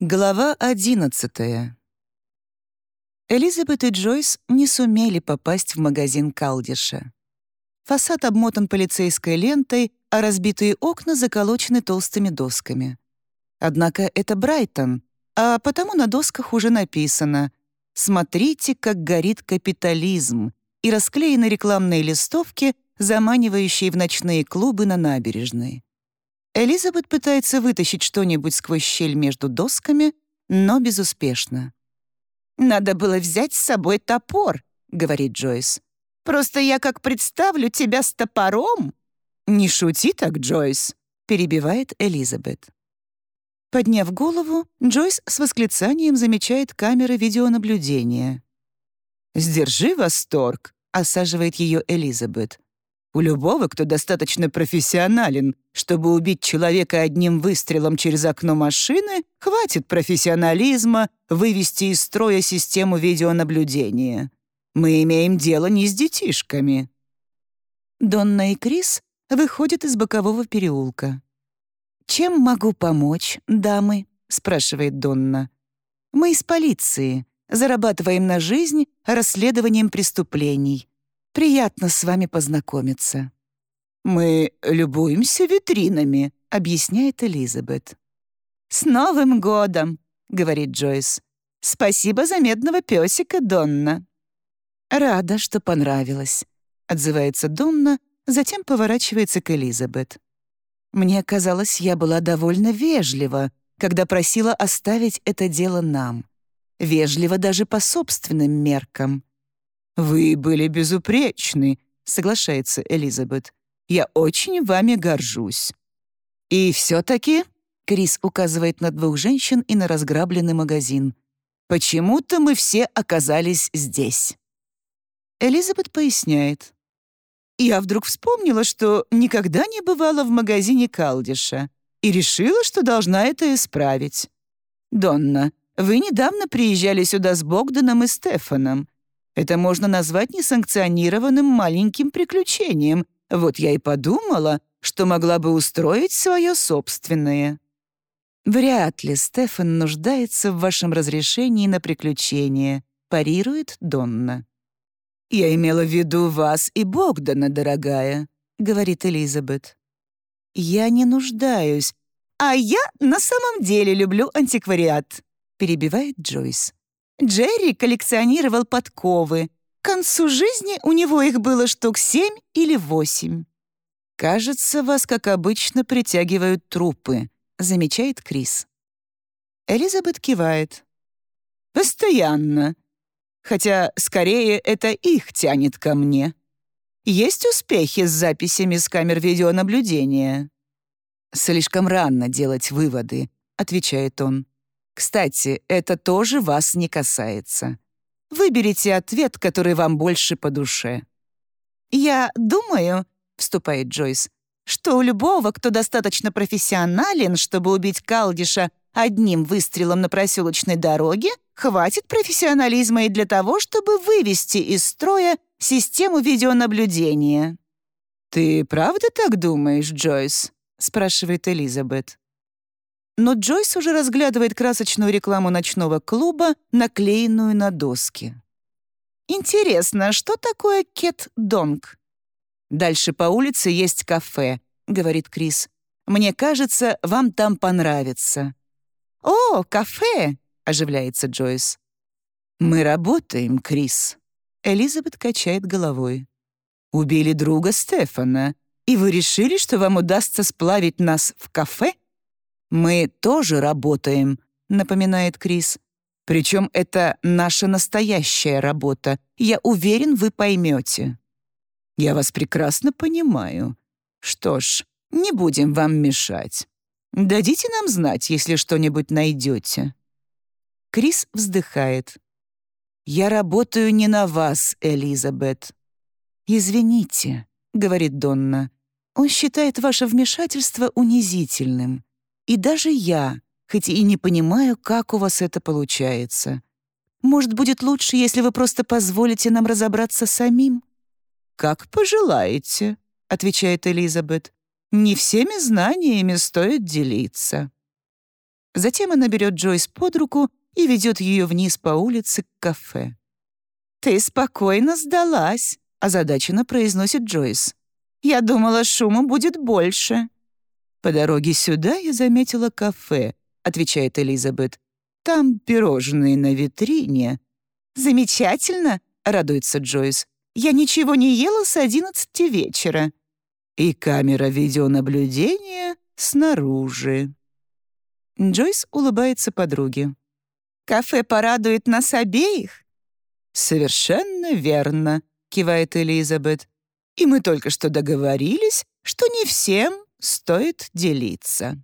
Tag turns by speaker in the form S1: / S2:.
S1: Глава одиннадцатая. Элизабет и Джойс не сумели попасть в магазин Калдиша. Фасад обмотан полицейской лентой, а разбитые окна заколочены толстыми досками. Однако это Брайтон, а потому на досках уже написано «Смотрите, как горит капитализм» и расклеены рекламные листовки, заманивающие в ночные клубы на набережной. Элизабет пытается вытащить что-нибудь сквозь щель между досками, но безуспешно.
S2: «Надо было взять с собой топор», — говорит Джойс. «Просто я как представлю тебя с топором».
S1: «Не шути так, Джойс», — перебивает Элизабет. Подняв голову, Джойс с восклицанием замечает камеры видеонаблюдения. «Сдержи восторг», — осаживает ее Элизабет. У любого, кто достаточно профессионален, чтобы убить человека одним выстрелом через окно машины, хватит профессионализма вывести из строя систему видеонаблюдения. Мы имеем дело не с детишками. Донна и Крис выходят из бокового переулка. «Чем могу помочь, дамы?» — спрашивает Донна. «Мы из полиции. Зарабатываем на жизнь расследованием преступлений. Приятно с вами познакомиться». «Мы любуемся витринами», — объясняет Элизабет.
S2: «С Новым годом!» — говорит Джойс. «Спасибо за медного песика, Донна».
S1: «Рада, что понравилось», — отзывается Донна, затем поворачивается к Элизабет. «Мне казалось, я была довольно вежлива, когда просила оставить это дело нам. Вежлива даже по собственным меркам. «Вы были безупречны», — соглашается Элизабет. «Я очень вами горжусь». «И все-таки», — Крис указывает на двух женщин и на разграбленный магазин, «почему-то мы все оказались здесь». Элизабет поясняет. «Я вдруг вспомнила, что никогда не бывала в магазине Калдиша и решила, что должна это исправить. Донна, вы недавно приезжали сюда с Богданом и Стефаном. Это можно назвать несанкционированным маленьким приключением. Вот я и подумала, что могла бы устроить свое собственное. Вряд ли Стефан нуждается в вашем разрешении на приключение, парирует Донна. «Я имела в виду вас и Богдана, дорогая», — говорит Элизабет. «Я не нуждаюсь, а я на самом деле люблю антиквариат», — перебивает Джойс. Джерри коллекционировал подковы. К концу жизни у него их было штук семь или восемь. «Кажется, вас, как обычно, притягивают трупы», — замечает Крис. Элизабет кивает. «Постоянно. Хотя, скорее, это их тянет ко мне. Есть успехи с записями с камер видеонаблюдения?» «Слишком рано делать выводы», — отвечает он. Кстати, это тоже вас не касается. Выберите ответ, который вам больше по душе.
S2: «Я думаю», — вступает Джойс, «что у любого, кто достаточно профессионален, чтобы убить Калдиша одним выстрелом на проселочной дороге, хватит профессионализма и для того, чтобы вывести из строя систему видеонаблюдения».
S1: «Ты правда так думаешь, Джойс?» — спрашивает Элизабет. Но Джойс уже разглядывает красочную рекламу ночного клуба, наклеенную на доске.
S2: «Интересно, что такое кет-донг?»
S1: «Дальше по улице есть кафе», — говорит Крис. «Мне кажется, вам там понравится».
S2: «О, кафе!» — оживляется Джойс.
S1: «Мы работаем, Крис». Элизабет качает головой. «Убили друга Стефана, и вы решили, что вам удастся сплавить нас в кафе?» «Мы тоже работаем», — напоминает Крис. «Причем это наша настоящая работа. Я уверен, вы поймете». «Я вас прекрасно понимаю. Что ж, не будем вам мешать. Дадите нам знать, если что-нибудь найдете». Крис вздыхает. «Я работаю не на вас, Элизабет». «Извините», — говорит Донна. «Он считает ваше вмешательство унизительным. И даже я, хоть и не понимаю, как у вас это получается. Может, будет лучше, если вы просто позволите нам разобраться самим?» «Как пожелаете», — отвечает Элизабет. «Не всеми знаниями стоит делиться». Затем она берет Джойс под руку и ведет ее вниз по улице к кафе.
S2: «Ты спокойно сдалась», — озадаченно произносит Джойс. «Я думала, шума будет больше».
S1: «По дороге сюда я заметила кафе», — отвечает Элизабет. «Там пирожные на витрине».
S2: «Замечательно», — радуется Джойс. «Я ничего не ела с одиннадцати вечера».
S1: «И камера видеонаблюдения снаружи». Джойс улыбается подруге.
S2: «Кафе порадует нас обеих?»
S1: «Совершенно верно», — кивает Элизабет. «И мы только что договорились, что не всем стоит делиться».